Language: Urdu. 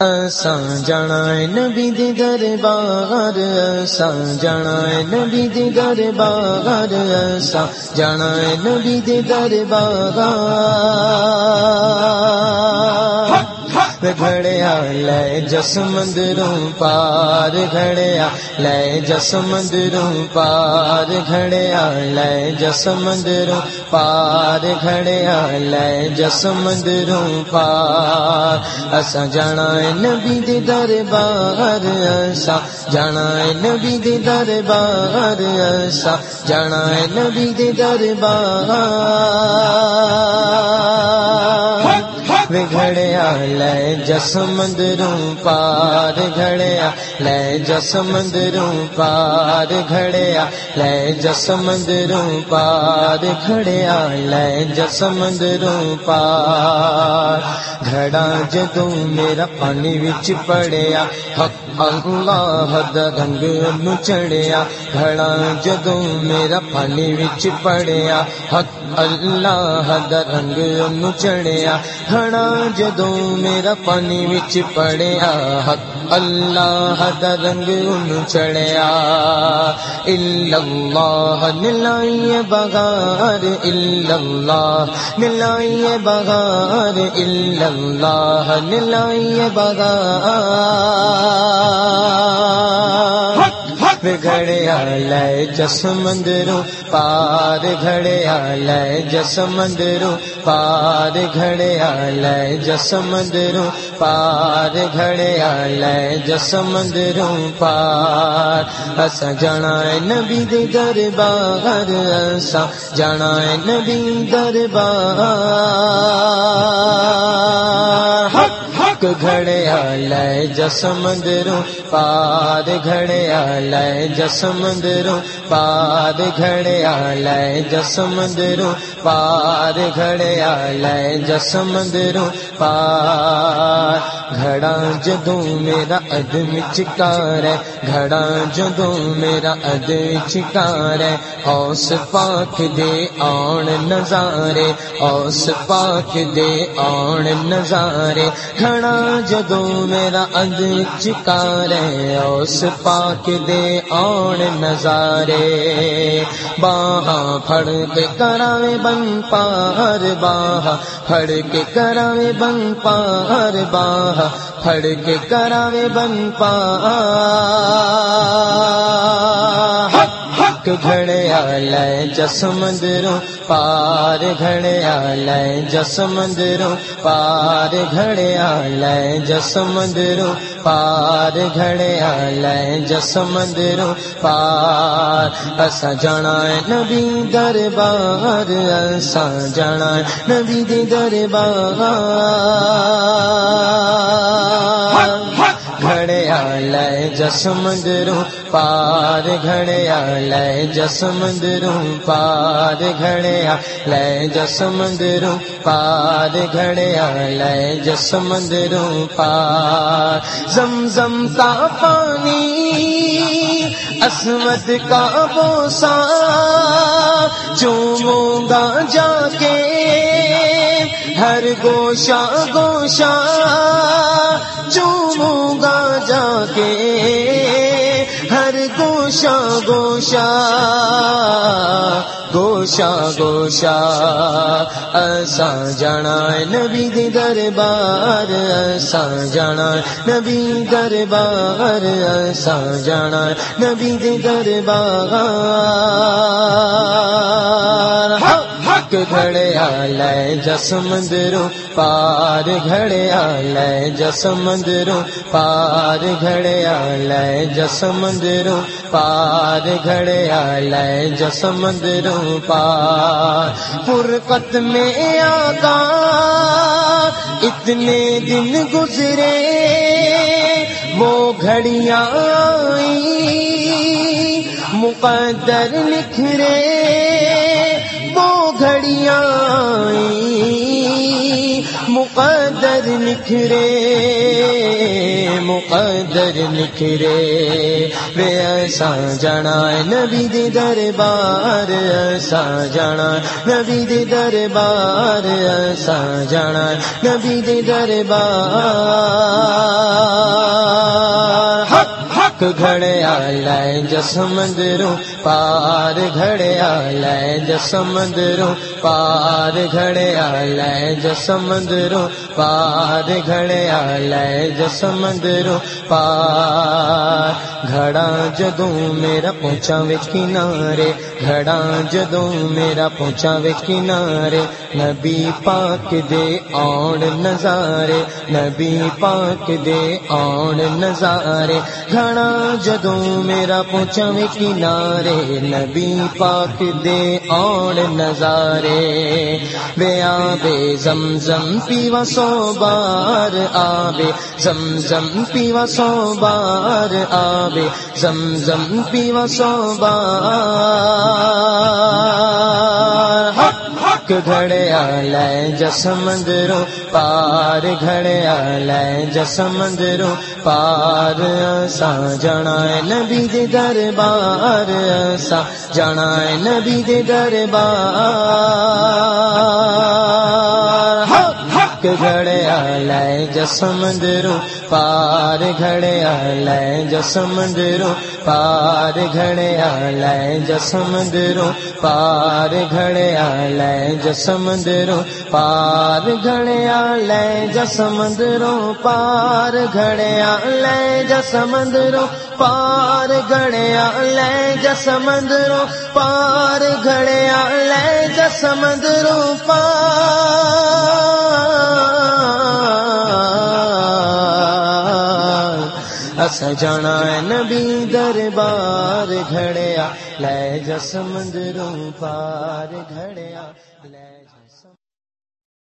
اساں جانا نبی دی دربار، اساں جانا نبی دی دربار، اساں جانا نبی دی دربار۔ گھڑیا، لے جس مندروں پار گھڑیا، لے جس مندروں پار گھڑیا، لے جس مندروں پار گھڑیا، لے جس مندروں پار۔ اسا جانا نبی دی دربار اسا جانا نبی دی دربار اسا جانا نبی دی دربار۔ گھڑیا، لے جس مندروں پار گھڑیا، لے جس مندروں پار گھڑیا، لے جس مندروں پار گھڑیا، لے جس مندروں پار گھڑا جدوں میرا پانی وچ پڑیا، حق اللہ دا رنگ نو چڑیا گھڑا جدوں میرا پانی وچ پڑیا، حق اللہ دا رنگ نو چڑیا گھڑا جدوں میرا پانی وچ پڑیا، حق اللہ دا رنگ ان چڑیا اللہ نلائی بغار، اللہ نلائی بغار، اللہ نلائی بغار۔ گھڑیا لے جس مندروں، پار گھڑیا لے جس مندروں، پار گھڑیا لے جس مندروں، پار گھڑیا لے جس مندروں، پار۔ اس جانا نبی دے دربار، اسا جانا نبی دربار۔ حق گھڑیا لے جس مندروں پار گھڑیا لے جس مندروں پار گھڑیا لے جس مندروں پار گھڑیا لے جس مندروں پار گھڑا جدوں میرا ادم چکار ہے گھڑا جدوں میرا ادم چکار ہے۔ اوس پاک دے آن نظارے، اوس پاک دے آن نظارے۔ گھڑا جدوں میرا اد چکارے اس پاک دے آن نظارے۔ باہاں پھڑ کے کراوے بن پار، باہا پھڑ کے کراوے بن پار، باہا پھڑ کے کراوے بن پار۔ حق گھڑیا لے جس مندروں پار گھڑیا لے جس مندروں پار گھڑیا لے جس مندروں پار گھڑیا لے جس مندروں پار اسا جانا نبی دربار اسا جانا نبی دی دربار جس مندروں پار گھڑیا لے جس مندروں پار گھڑیا لے جس مندروں پار گھڑیا لے جس مندروں پار زم زم کا پانی اسمت کا بوسا چوموں گا جا کے ہر گوشا گوشا چوموں گا جا کے ہر گوشا گوشا گوشا گوشا ایسا جانا نبی دی دربار، ایسا جانا نبی دربار، ایسا جانا نبی دی دربار۔ حق گھڑیا لے جس مندروں، پار گھڑیا لے جس مندروں، پار گھڑیا لے جسمندروں پار گھڑیا لے جسمندروں پار۔ فرقت میں آقا اتنے دن گزرے، وہ گھڑیاں آئی مقدر نکھرے۔ گھڑیاں مقدر نکھرے مقدر نکھرے۔ وے ایسا جانا نبی دے دربار، ایسا جانا نبی دے دربار، ایسا جانا نبی دے دربار۔ پاک گھڑیا لائیں جسمندروں پار گھڑیا لائیں جسمندروں پار گھڑیا لائے جس مندروں پار گھڑیا لائے جس مندروں پار گھڑا جدوں میرا پہنچا وچ کنارے گھڑا جدوں میرا پہنچا وچ کنارے نبی پاک دے آن نظارے نبی پاک دے آن نظارے گھڑا جدوں میرا پہنچا وچ کنارے نبی پاک دے آن نظارے وے آبے زمزم پیوا سو بار آبے زم زم پیوا سو بار آبے زم زم پیوا سو بار پاک گھڑے آلائے جسمندروں پار، گھڑے آلائے جسمندروں پار۔ سا جنا نبی دے دربار سا جنا نبی دے دربار۔ حق حق گھڑیا لے جس پار گھڑیا لے جس مندروں پار گھڑیا لے جس مندروں پار گھڑیا لے جس مندروں پار گھڑیا لے جس مندروں پار گھڑیا لے جس مندروں پار گھڑیا لے جس مندروں پار گھڑیا لے جس مندروں پار اس نبی دربار گھڑیا لے جسمندروں پار گھڑیا لے